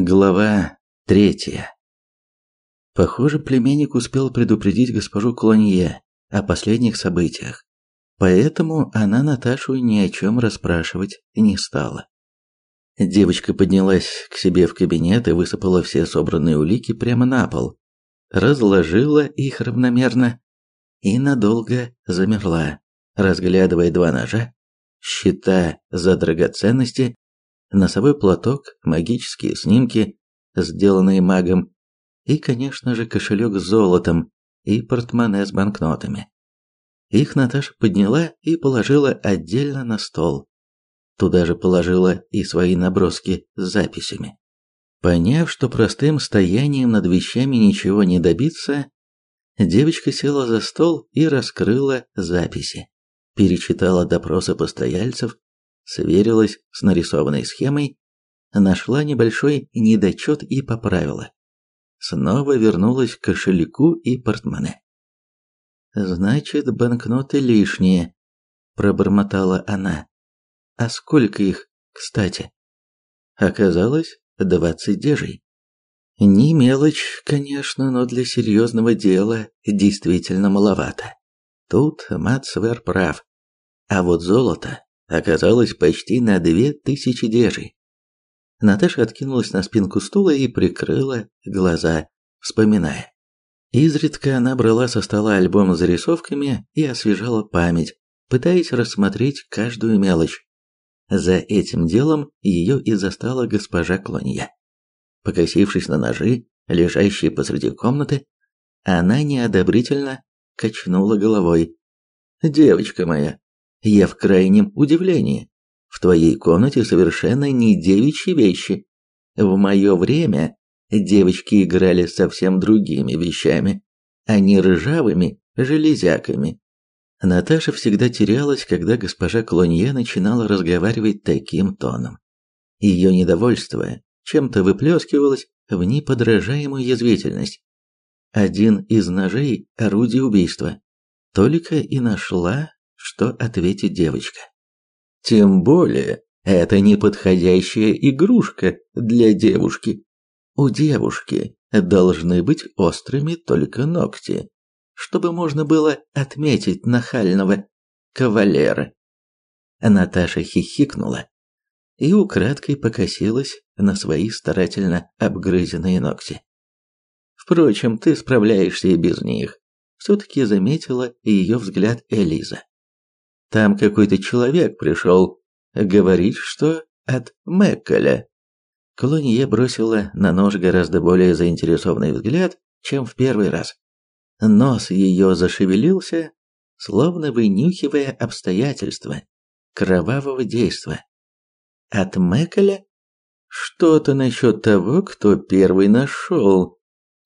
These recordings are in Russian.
Глава третья. Похоже, племянник успел предупредить госпожу Клонье о последних событиях, поэтому она Наташу ни о чем расспрашивать не стала. Девочка поднялась к себе в кабинет и высыпала все собранные улики прямо на пол, разложила их равномерно и надолго замерла, разглядывая два ножа, счета за драгоценности носовой платок, магические снимки, сделанные магом, и, конечно же, кошелек с золотом и портмоне с банкнотами. Их Наташа подняла и положила отдельно на стол. Туда же положила и свои наброски с записями. Поняв, что простым стоянием над вещами ничего не добиться, девочка села за стол и раскрыла записи. Перечитала допросы постояльцев, сверилась с нарисованной схемой, нашла небольшой недочет и поправила. Снова вернулась к кошельку и портмоне. «Значит, банкноты лишние», – пробормотала она. «А сколько их, кстати?» Оказалось, двадцать дежей. Не мелочь, конечно, но для серьезного дела действительно маловато. Тут Мацвер прав. А вот золото оказалось почти на две тысячи дежей. Наташа откинулась на спинку стула и прикрыла глаза, вспоминая. Изредка она брала со стола альбом с зарисовками и освежала память, пытаясь рассмотреть каждую мелочь. За этим делом ее и застала госпожа Клонья. Покосившись на ножи, лежащие посреди комнаты, она неодобрительно качнула головой. «Девочка моя, я в крайнем удивлении. В твоей комнате совершенно не девичьи вещи. В мое время девочки играли совсем другими вещами, а не ржавыми железяками. Наташа всегда терялась, когда госпожа Клонье начинала разговаривать таким тоном. Ее недовольство чем-то выплескивалось в неподражаемую язвительность. Один из ножей – орудие убийства. Только и нашла что ответит девочка. Тем более, это неподходящая игрушка для девушки. У девушки должны быть острыми только ногти, чтобы можно было отметить нахального кавалера. Наташа хихикнула и украдкой покосилась на свои старательно обгрызенные ногти. Впрочем, ты справляешься и без них. Все-таки заметила ее взгляд Элиза. Там какой-то человек пришел, говорит, что от Мекколя. Клонье бросила на нож гораздо более заинтересованный взгляд, чем в первый раз. Нос ее зашевелился, словно вынюхивая обстоятельства кровавого действа. От Мекколя? Что-то насчет того, кто первый нашел.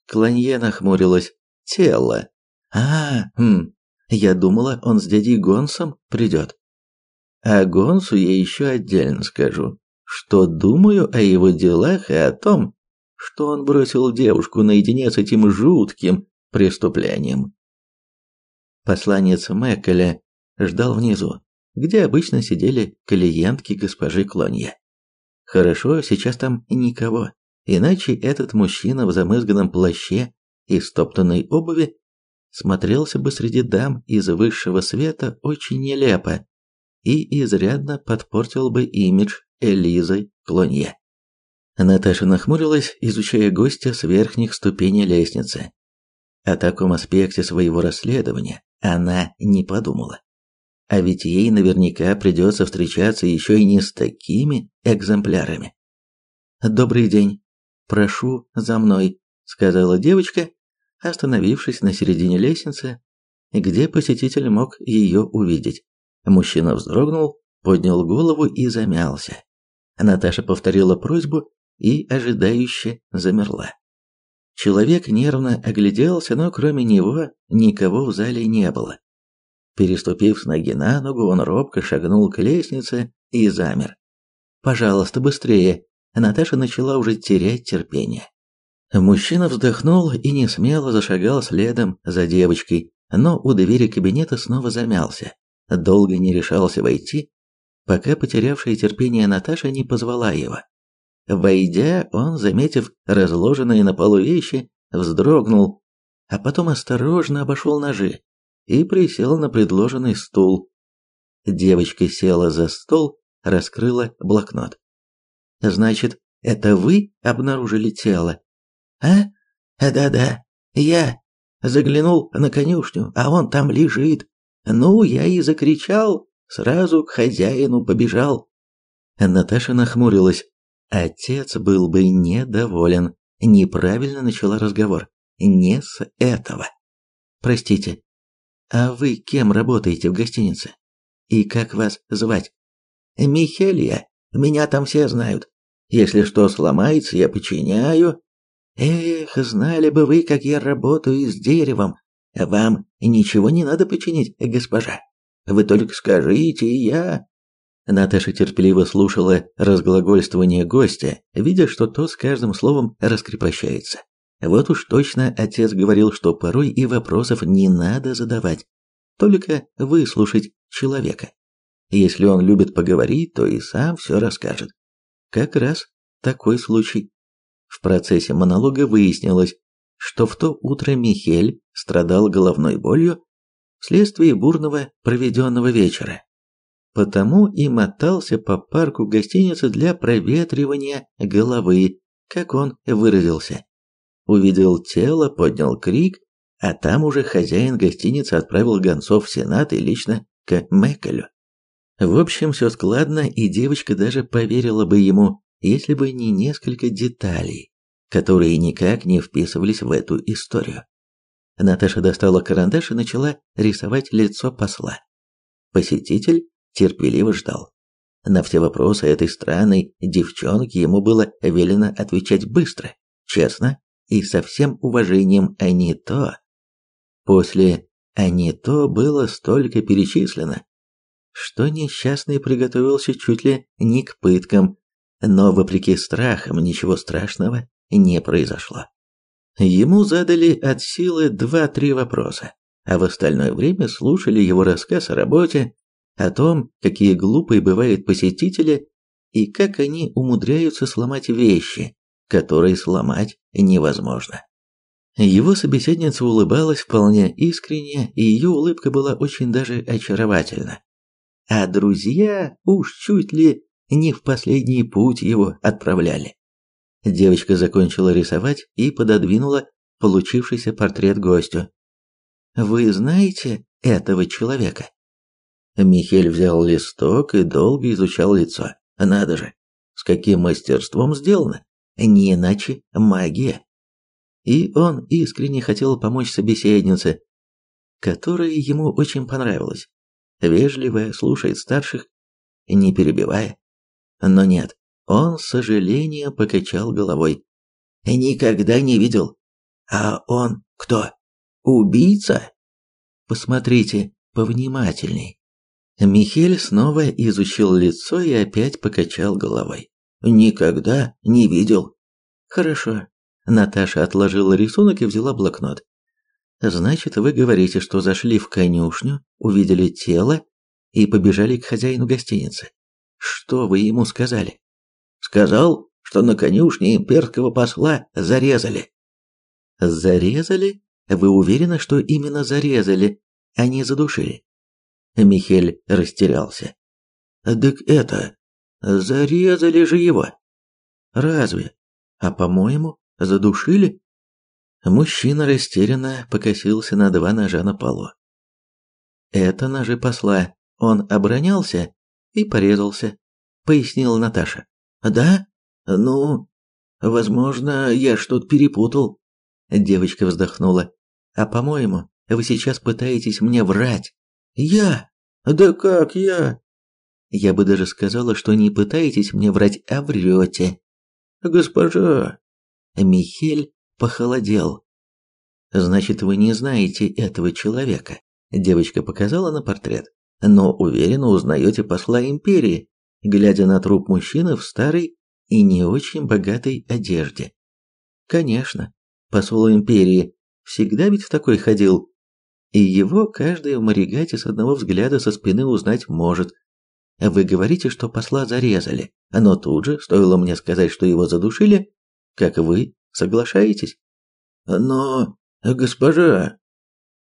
Клонье нахмурилась. Тело. А, хм, я думала, он с дядей Гонсом придет. А Гонсу я еще отдельно скажу, что думаю о его делах и о том, что он бросил девушку наедине с этим жутким преступлением. Посланец Мэккеля ждал внизу, где обычно сидели клиентки госпожи Клонье. Хорошо, сейчас там никого, иначе этот мужчина в замызганном плаще и стоптанной обуви смотрелся бы среди дам из высшего света очень нелепо и изрядно подпортил бы имидж Элизы Клонье. Наташа нахмурилась, изучая гостя с верхних ступеней лестницы. О таком аспекте своего расследования она не подумала. А ведь ей наверняка придется встречаться еще и не с такими экземплярами. «Добрый день. Прошу за мной», — сказала девочка остановившись на середине лестницы, где посетитель мог ее увидеть. Мужчина вздрогнул, поднял голову и замялся. Наташа повторила просьбу и ожидающе замерла. Человек нервно огляделся, но кроме него никого в зале не было. Переступив с ноги на ногу, он робко шагнул к лестнице и замер. «Пожалуйста, быстрее!» Наташа начала уже терять терпение. Мужчина вздохнул и не смело зашагал следом за девочкой, но у двери кабинета снова замялся. Долго не решался войти, пока потерявшая терпение Наташа не позвала его. Войдя, он, заметив разложенные на полу вещи, вздрогнул, а потом осторожно обошел ножи и присел на предложенный стул. Девочка села за стол, раскрыла блокнот. «Значит, это вы обнаружили тело?» «А? Да-да, я. Заглянул на конюшню, а он там лежит. Ну, я и закричал, сразу к хозяину побежал». Наташа нахмурилась. Отец был бы недоволен. Неправильно начала разговор. Не с этого. Простите, а вы кем работаете в гостинице? И как вас звать? Михелья. Меня там все знают. Если что сломается, я починяю. Эх, знали бы вы, как я работаю с деревом. Вам ничего не надо починить, госпожа. Вы только скажите, и я Наташа терпеливо слушала разглагольствование гостя, видя, что тот с каждым словом раскрепощается. Вот уж точно отец говорил, что порой и вопросов не надо задавать, только выслушать человека. Если он любит поговорить, то и сам все расскажет. Как раз такой случай. В процессе монолога выяснилось, что в то утро Михель страдал головной болью вследствие бурного проведенного вечера потому и мотался по парку гостиницы для проветривания головы, как он выразился. Увидел тело, поднял крик, а там уже хозяин гостиницы отправил гонцов в Сенат и лично к Меккелю. В общем, все складно, и девочка даже поверила бы ему, если бы не несколько деталей, которые никак не вписывались в эту историю. Наташа достала карандаш и начала рисовать лицо посла. Посетитель терпеливо ждал. На все вопросы этой странной девчонки ему было велено отвечать быстро, честно и со всем уважением, а не то. После «а не то» было столько перечислено, что несчастный приготовился чуть ли не к пыткам, но вопреки страхам ничего страшного не произошло. Ему задали от силы два-три вопроса, а в остальное время слушали его рассказ о работе, о том, какие глупые бывают посетители и как они умудряются сломать вещи, которые сломать невозможно. Его собеседница улыбалась вполне искренне, и ее улыбка была очень даже очаровательна. А друзья уж чуть ли не в последний путь его отправляли. Девочка закончила рисовать и пододвинула получившийся портрет гостю. «Вы знаете этого человека?» Михель взял листок и долго изучал лицо. Надо же, с каким мастерством сделано. Не иначе магия. И он искренне хотел помочь собеседнице, которая ему очень понравилась. Вежливая, слушает старших, не перебивая. Но нет, он с сожалением покачал головой. Никогда не видел. А он кто? Убийца? Посмотрите повнимательней. Михель снова изучил лицо и опять покачал головой. Никогда не видел. Хорошо. Наташа отложила рисунок и взяла блокнот. Значит, вы говорите, что зашли в конюшню, увидели тело и побежали к хозяину гостиницы. Что вы ему сказали? Сказал, что на конюшне имперского посла зарезали. Зарезали? Вы уверены, что именно зарезали, а не задушили? Михель растерялся. «Так это... Зарезали же его!» «Разве? А по-моему, задушили?» Мужчина растерянно покосился на два ножа на полу. «Это ножи посла. Он оборонялся и порезался», — пояснила Наташа. «Да? Ну, возможно, я что-то перепутал». Девочка вздохнула. «А по-моему, вы сейчас пытаетесь мне врать. Я? Да как я? Я бы даже сказала, что не пытаетесь мне врать, а врете. Госпожа. Михель похолодел. Значит, вы не знаете этого человека. Девочка показала на портрет. Но уверенно узнаете посла империи, глядя на труп мужчины в старой и не очень богатой одежде. Конечно, посол империи всегда ведь в такой ходил, и его каждый в Маригате с одного взгляда со спины узнать может. Вы говорите, что посла зарезали, но тут же, стоило мне сказать, что его задушили, как вы соглашаетесь? Но, госпожа...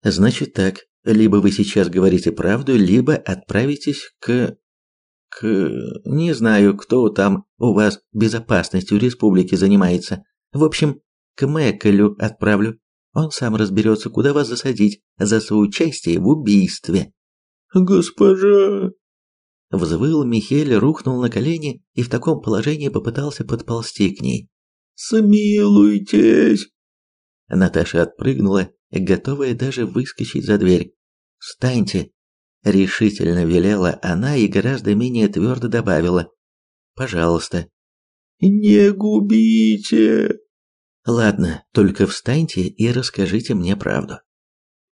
Значит так, либо вы сейчас говорите правду, либо отправитесь к... к... не знаю, кто там у вас безопасностью республики занимается. В общем, к Мэккелю отправлю. Он сам разберется, куда вас засадить за соучастие в убийстве. Госпожа, Взвыл Михель, рухнул на колени и в таком положении попытался подползти к ней. «Смилуйтесь!» Наташа отпрыгнула, готовая даже выскочить за дверь. «Встаньте!» – решительно велела она и гораздо менее твердо добавила. «Пожалуйста». «Не губите!» «Ладно, только встаньте и расскажите мне правду».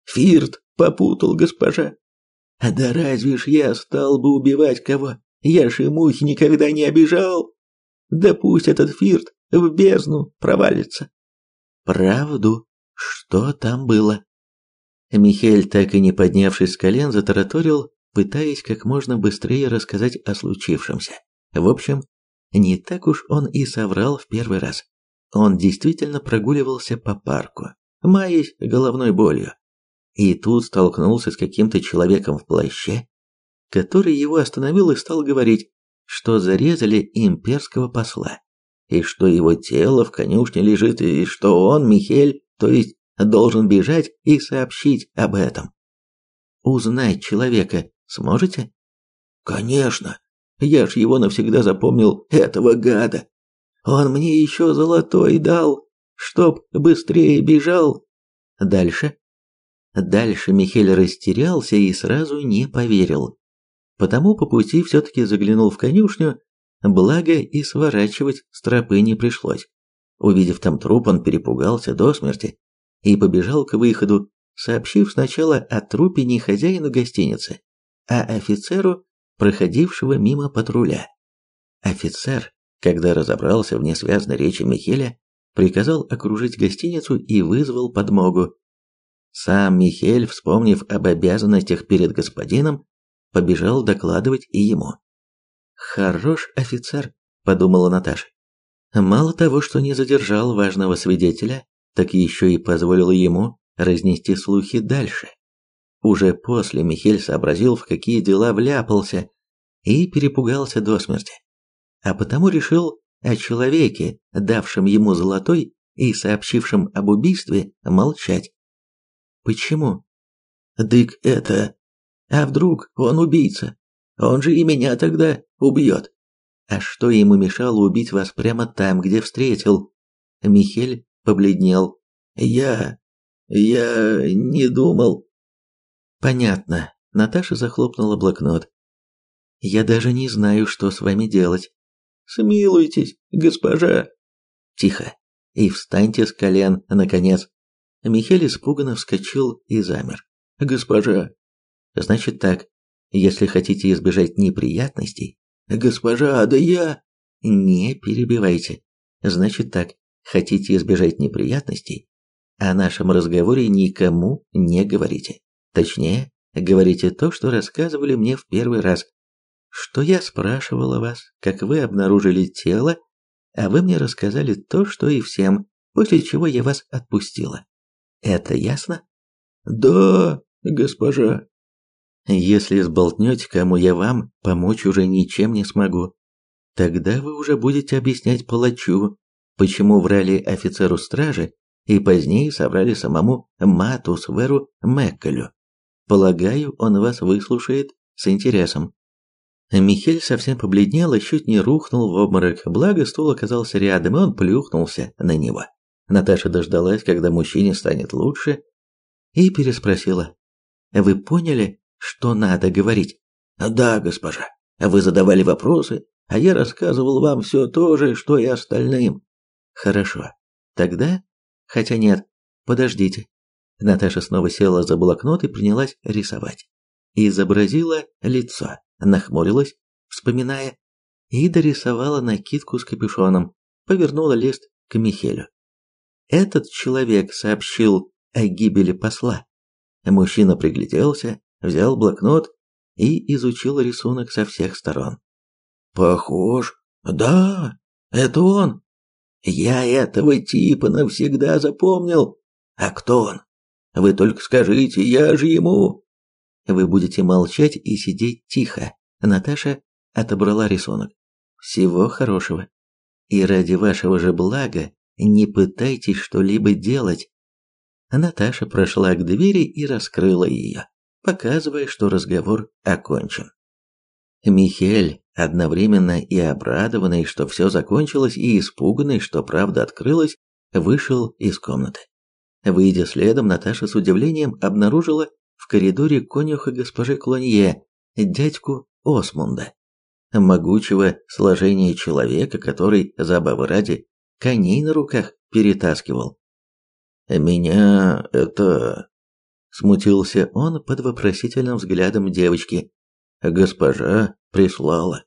«Фирт попутал госпожа. А да разве ж я стал бы убивать кого? Я ж и мухи никогда не обижал. Да пусть этот фирт в бездну провалится. Правду? Что там было? Михель, так и не поднявшись с колен, затараторил, пытаясь как можно быстрее рассказать о случившемся. В общем, не так уж он и соврал в первый раз. Он действительно прогуливался по парку, маясь головной болью и тут столкнулся с каким-то человеком в плаще, который его остановил и стал говорить, что зарезали имперского посла, и что его тело в конюшне лежит, и что он, Михель, то есть должен бежать и сообщить об этом. Узнать человека сможете? Конечно. Я ж его навсегда запомнил, этого гада. Он мне еще золотой дал, чтоб быстрее бежал. Дальше Дальше Михель растерялся и сразу не поверил. Потому по пути все-таки заглянул в конюшню, благо и сворачивать с тропы не пришлось. Увидев там труп, он перепугался до смерти и побежал к выходу, сообщив сначала о трупе не хозяину гостиницы, а офицеру, проходившего мимо патруля. Офицер, когда разобрался в несвязной речи Михеля, приказал окружить гостиницу и вызвал подмогу, сам Михель, вспомнив об обязанностях перед господином, побежал докладывать и ему. «Хорош офицер», – подумала Наташа. Мало того, что не задержал важного свидетеля, так еще и позволил ему разнести слухи дальше. Уже после Михель сообразил, в какие дела вляпался, и перепугался до смерти. А потому решил о человеке, давшем ему золотой и сообщившем об убийстве, молчать. Почему? Дык это... А вдруг он убийца? Он же и меня тогда убьет. А что ему мешало убить вас прямо там, где встретил? Михель побледнел. Я... я не думал. Понятно. Наташа захлопнула блокнот. Я даже не знаю, что с вами делать. Смилуйтесь, госпожа. Тихо. И встаньте с колен, наконец. Михель испуганно вскочил и замер. «Госпожа!» «Значит так, если хотите избежать неприятностей...» «Госпожа, да я...» «Не перебивайте. Значит так, хотите избежать неприятностей? О нашем разговоре никому не говорите. Точнее, говорите то, что рассказывали мне в первый раз. Что я спрашивала вас, как вы обнаружили тело, а вы мне рассказали то, что и всем, после чего я вас отпустила. Это ясно? Да, госпожа. Если сболтнете, кому я вам помочь уже ничем не смогу. Тогда вы уже будете объяснять палачу, почему врали офицеру стражи и позднее соврали самому Мату Сверу Меккелю. Полагаю, он вас выслушает с интересом. Михель совсем побледнел и чуть не рухнул в обморок, благо стул оказался рядом, и он плюхнулся на него. Наташа дождалась, когда мужчине станет лучше, и переспросила. «Вы поняли, что надо говорить?» «Да, госпожа. Вы задавали вопросы, а я рассказывал вам все то же, что и остальным». «Хорошо. Тогда... Хотя нет, подождите». Наташа снова села за блокнот и принялась рисовать. Изобразила лицо, нахмурилась, вспоминая, и дорисовала накидку с капюшоном, повернула лист к Михелю. Этот человек сообщил о гибели посла. Мужчина пригляделся, взял блокнот и изучил рисунок со всех сторон. Похож. Да, это он. Я этого типа навсегда запомнил. А кто он? Вы только скажите, я же ему. Вы будете молчать и сидеть тихо. Наташа отобрала рисунок. Всего хорошего. И ради вашего же блага не пытайтесь что-либо делать. Наташа прошла к двери и раскрыла ее, показывая, что разговор окончен. Михель, одновременно и обрадованный, что все закончилось, и испуганный, что правда открылась, вышел из комнаты. Выйдя следом, Наташа с удивлением обнаружила в коридоре конюха госпожи Клонье, дядьку Осмунда могучего сложения человека, который, забавы ради, коней на руках перетаскивал. «Меня это...» Смутился он под вопросительным взглядом девочки. «Госпожа прислала.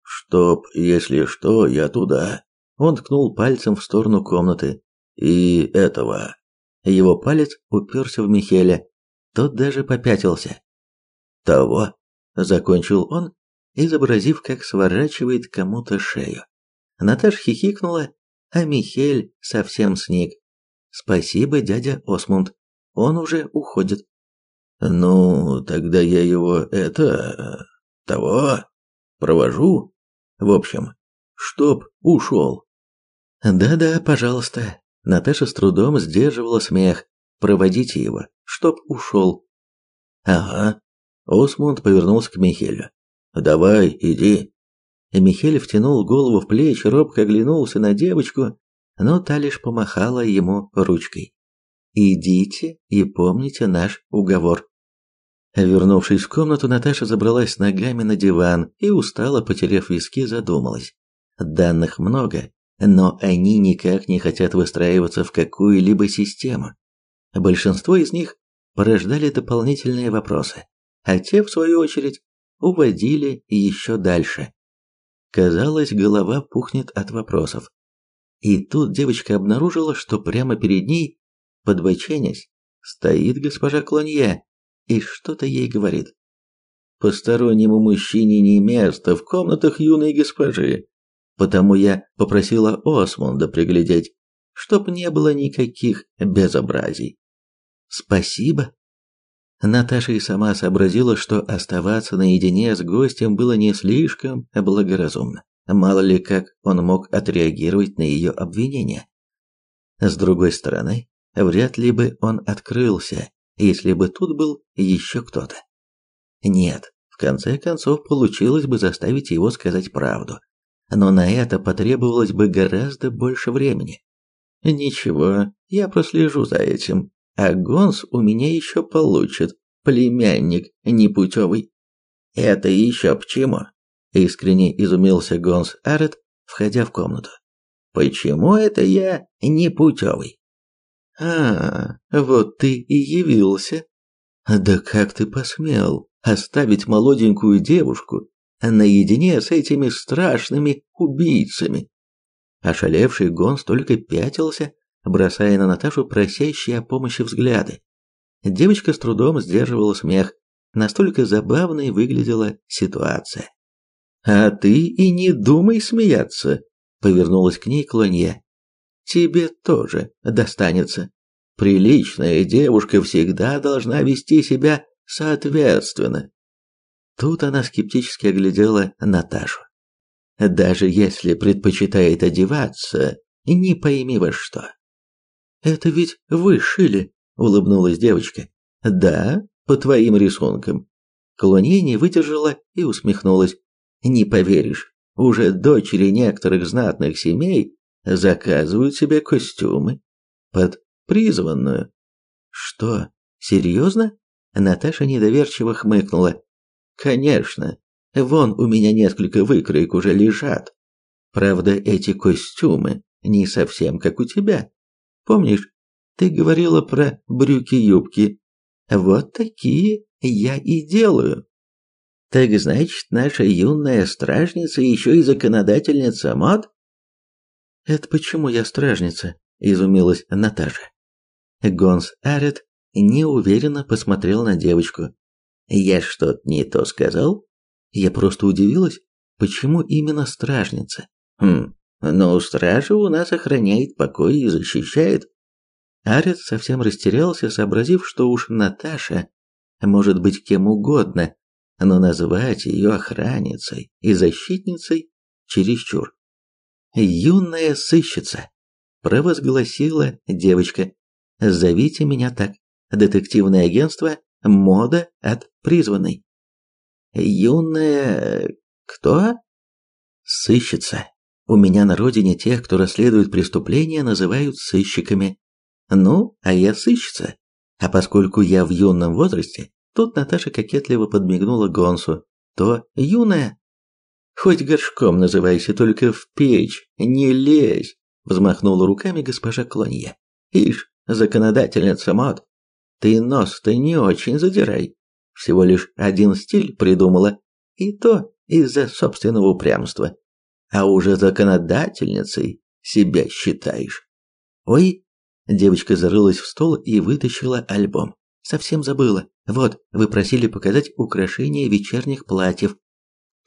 Чтоб, если что, я туда». Он ткнул пальцем в сторону комнаты. «И этого...» Его палец уперся в Михеля. Тот даже попятился. «Того...» Закончил он изобразив, как сворачивает кому-то шею. Наташ хихикнула, а Михель совсем сник. «Спасибо, дядя Осмунд, он уже уходит». «Ну, тогда я его, это... того... провожу. В общем, чтоб ушел». «Да-да, пожалуйста». Наташа с трудом сдерживала смех. «Проводите его, чтоб ушел». «Ага». Осмунд повернулся к Михелю. Давай, иди. Михель втянул голову в плечи, робко оглянулся на девочку, но та лишь помахала ему ручкой. Идите и помните наш уговор. Вернувшись в комнату, Наташа забралась ногами на диван и устало, потеряв виски, задумалась. Данных много, но они никак не хотят выстраиваться в какую-либо систему. Большинство из них порождали дополнительные вопросы, а те, в свою очередь, уводили еще дальше. Казалось, голова пухнет от вопросов. И тут девочка обнаружила, что прямо перед ней, подбоченясь, стоит госпожа Клонье и что-то ей говорит. Постороннему мужчине не место в комнатах юной госпожи, потому я попросила Осмунда приглядеть, чтоб не было никаких безобразий. Спасибо, Наташа и сама сообразила, что оставаться наедине с гостем было не слишком благоразумно. Мало ли как он мог отреагировать на ее обвинения. С другой стороны, вряд ли бы он открылся, если бы тут был еще кто-то. Нет, в конце концов получилось бы заставить его сказать правду. Но на это потребовалось бы гораздо больше времени. Ничего, я прослежу за этим, а Гонс у меня еще получит, племянник непутевый. Это еще почему? Искренне изумился Гонс Арет, входя в комнату. Почему это я непутевый? А, вот ты и явился. Да как ты посмел оставить молоденькую девушку наедине с этими страшными убийцами? Ошалевший Гонс только пятился, бросая на Наташу просящие о помощи взгляды. Девочка с трудом сдерживала смех, настолько забавной выглядела ситуация. «А ты и не думай смеяться», — повернулась к ней Клонье. «Тебе тоже достанется. Приличная девушка всегда должна вести себя соответственно». Тут она скептически оглядела Наташу. «Даже если предпочитает одеваться, не пойми во что. Это ведь вы шили, улыбнулась девочка. Да, по твоим рисункам. Клонье не выдержала и усмехнулась. Не поверишь, уже дочери некоторых знатных семей заказывают себе костюмы под призванную. Что, серьезно? Наташа недоверчиво хмыкнула. Конечно, вон у меня несколько выкроек уже лежат. Правда, эти костюмы не совсем как у тебя. Помнишь, ты говорила про брюки-юбки. Вот такие я и делаю. Так значит, наша юная стражница еще и законодательница мод? Это почему я стражница? Изумилась Наташа. Гонс Арет неуверенно посмотрел на девочку. Я что-то не то сказал? Я просто удивилась, почему именно стражница? Хм, но стража у нас охраняет покой и защищает. Арец совсем растерялся, сообразив, что уж Наташа может быть кем угодно, но назвать ее охранницей и защитницей чересчур. «Юная сыщица», – провозгласила девочка. «Зовите меня так. Детективное агентство «Мода от призванной». «Юная... кто?» «Сыщица. У меня на родине тех, кто расследует преступления, называют сыщиками. Ну, а я сыщица. А поскольку я в юном возрасте, тут Наташа кокетливо подмигнула Гонсу, то юная. Хоть горшком называйся, только в печь не лезь, взмахнула руками госпожа Клонье. Ишь, законодательница мод, ты нос-то не очень задирай. Всего лишь один стиль придумала, и то из-за собственного упрямства а уже законодательницей себя считаешь. Ой, девочка зарылась в стол и вытащила альбом. Совсем забыла. Вот, вы просили показать украшения вечерних платьев.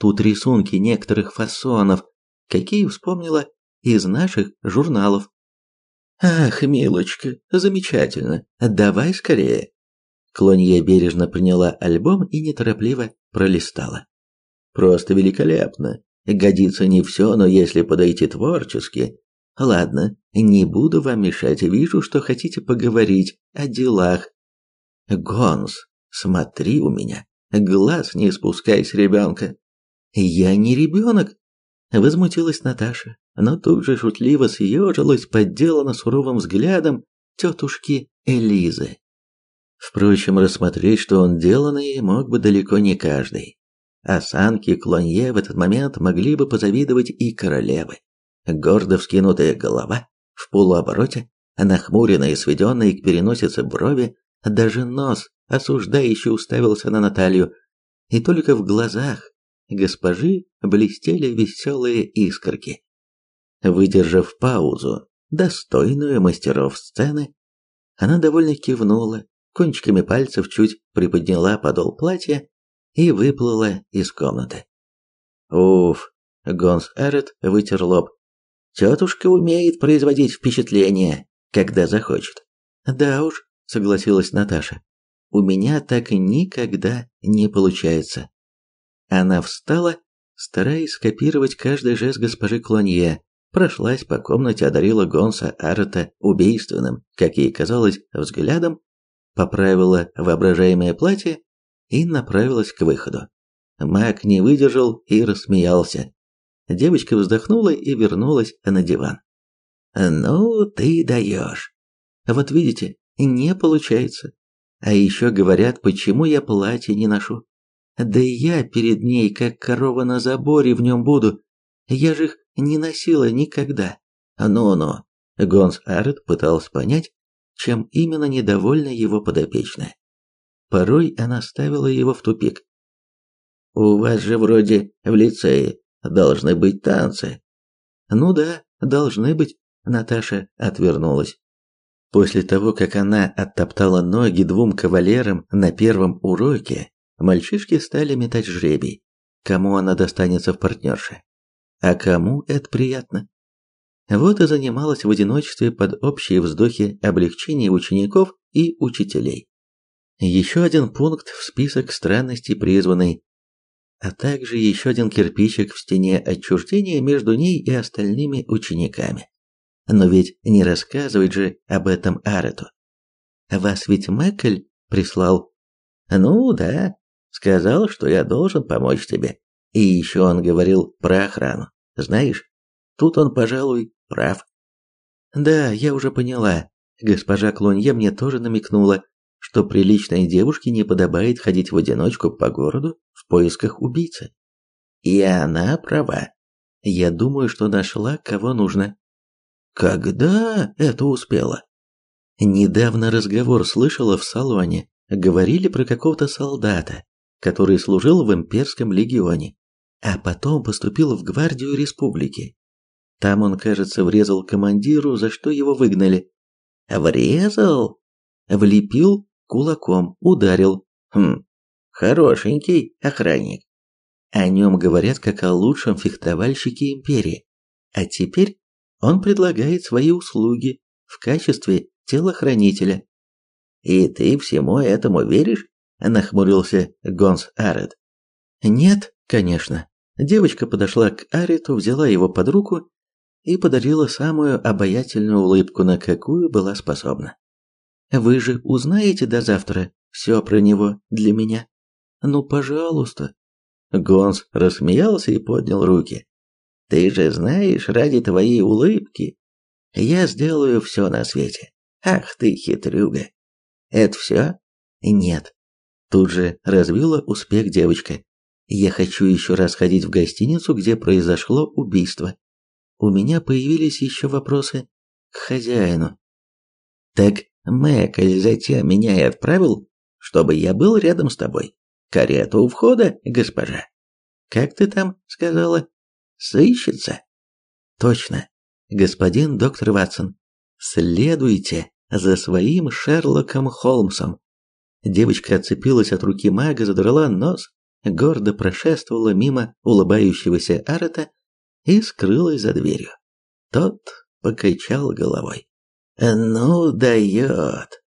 Тут рисунки некоторых фасонов, какие вспомнила из наших журналов. Ах, милочка, замечательно. Давай скорее. Клонья бережно приняла альбом и неторопливо пролистала. Просто великолепно. Годится не все, но если подойти творчески... Ладно, не буду вам мешать, вижу, что хотите поговорить о делах. Гонс, смотри у меня, глаз не спускай с ребенка. Я не ребенок, возмутилась Наташа, но тут же шутливо съежилась, подделана суровым взглядом тетушки Элизы. Впрочем, рассмотреть, что он деланный, мог бы далеко не каждый. Осанки Клонье в этот момент могли бы позавидовать и королевы. Гордо вскинутая голова, в полуобороте, нахмуренные, сведенные к переносице брови, даже нос осуждающе уставился на Наталью, и только в глазах госпожи блестели веселые искорки. Выдержав паузу, достойную мастеров сцены, она довольно кивнула, кончиками пальцев чуть приподняла подол платья и выплыла из комнаты. Уф, Гонс Эрет вытер лоб. Тетушка умеет производить впечатление, когда захочет. Да уж, согласилась Наташа. У меня так никогда не получается. Она встала, стараясь скопировать каждый жест госпожи Клонье, прошлась по комнате, одарила Гонса Арета убийственным, как ей казалось, взглядом, поправила воображаемое платье и направилась к выходу. Мак не выдержал и рассмеялся. Девочка вздохнула и вернулась на диван. «Ну, ты даешь. Вот видите, не получается. А еще говорят, почему я платье не ношу. Да и я перед ней, как корова на заборе, в нем буду. Я же их не носила никогда. Ну-ну». Гонс Арет пытался понять, чем именно недовольна его подопечная. Порой она ставила его в тупик. «У вас же вроде в лицее должны быть танцы». «Ну да, должны быть», – Наташа отвернулась. После того, как она оттоптала ноги двум кавалерам на первом уроке, мальчишки стали метать жребий, кому она достанется в партнерше. А кому это приятно? Вот и занималась в одиночестве под общие вздохи облегчения учеников и учителей. Еще один пункт в список странностей призванный, а также еще один кирпичик в стене отчуждения между ней и остальными учениками. Но ведь не рассказывать же об этом Арету. Вас ведь Мэкль прислал? Ну да, сказал, что я должен помочь тебе. И еще он говорил про охрану. Знаешь, тут он, пожалуй, прав. Да, я уже поняла. Госпожа Клонье мне тоже намекнула, что приличной девушке не подобает ходить в одиночку по городу в поисках убийцы. И она права. Я думаю, что нашла, кого нужно. Когда это успела? Недавно разговор слышала в салоне. Говорили про какого-то солдата, который служил в имперском легионе, а потом поступил в гвардию республики. Там он, кажется, врезал командиру, за что его выгнали. Врезал? Влепил кулаком ударил. Хм, Хорошенький охранник. О нем говорят как о лучшем фехтовальщике империи. А теперь он предлагает свои услуги в качестве телохранителя. И ты всему этому веришь? Нахмурился Гонс Арет. Нет, конечно. Девочка подошла к Арету, взяла его под руку и подарила самую обаятельную улыбку, на какую была способна. Вы же узнаете до завтра все про него для меня. Ну, пожалуйста. Гонс рассмеялся и поднял руки. Ты же знаешь, ради твоей улыбки я сделаю все на свете. Ах ты хитрюга. Это все? Нет. Тут же развила успех девочка. Я хочу еще раз ходить в гостиницу, где произошло убийство. У меня появились еще вопросы к хозяину. Так Мэкль затем меня и отправил, чтобы я был рядом с тобой. Карета у входа, госпожа. Как ты там сказала? Сыщется? Точно. Господин доктор Ватсон, следуйте за своим Шерлоком Холмсом. Девочка отцепилась от руки мага, задрала нос, гордо прошествовала мимо улыбающегося Арета и скрылась за дверью. Тот покачал головой. «Ну, дает!»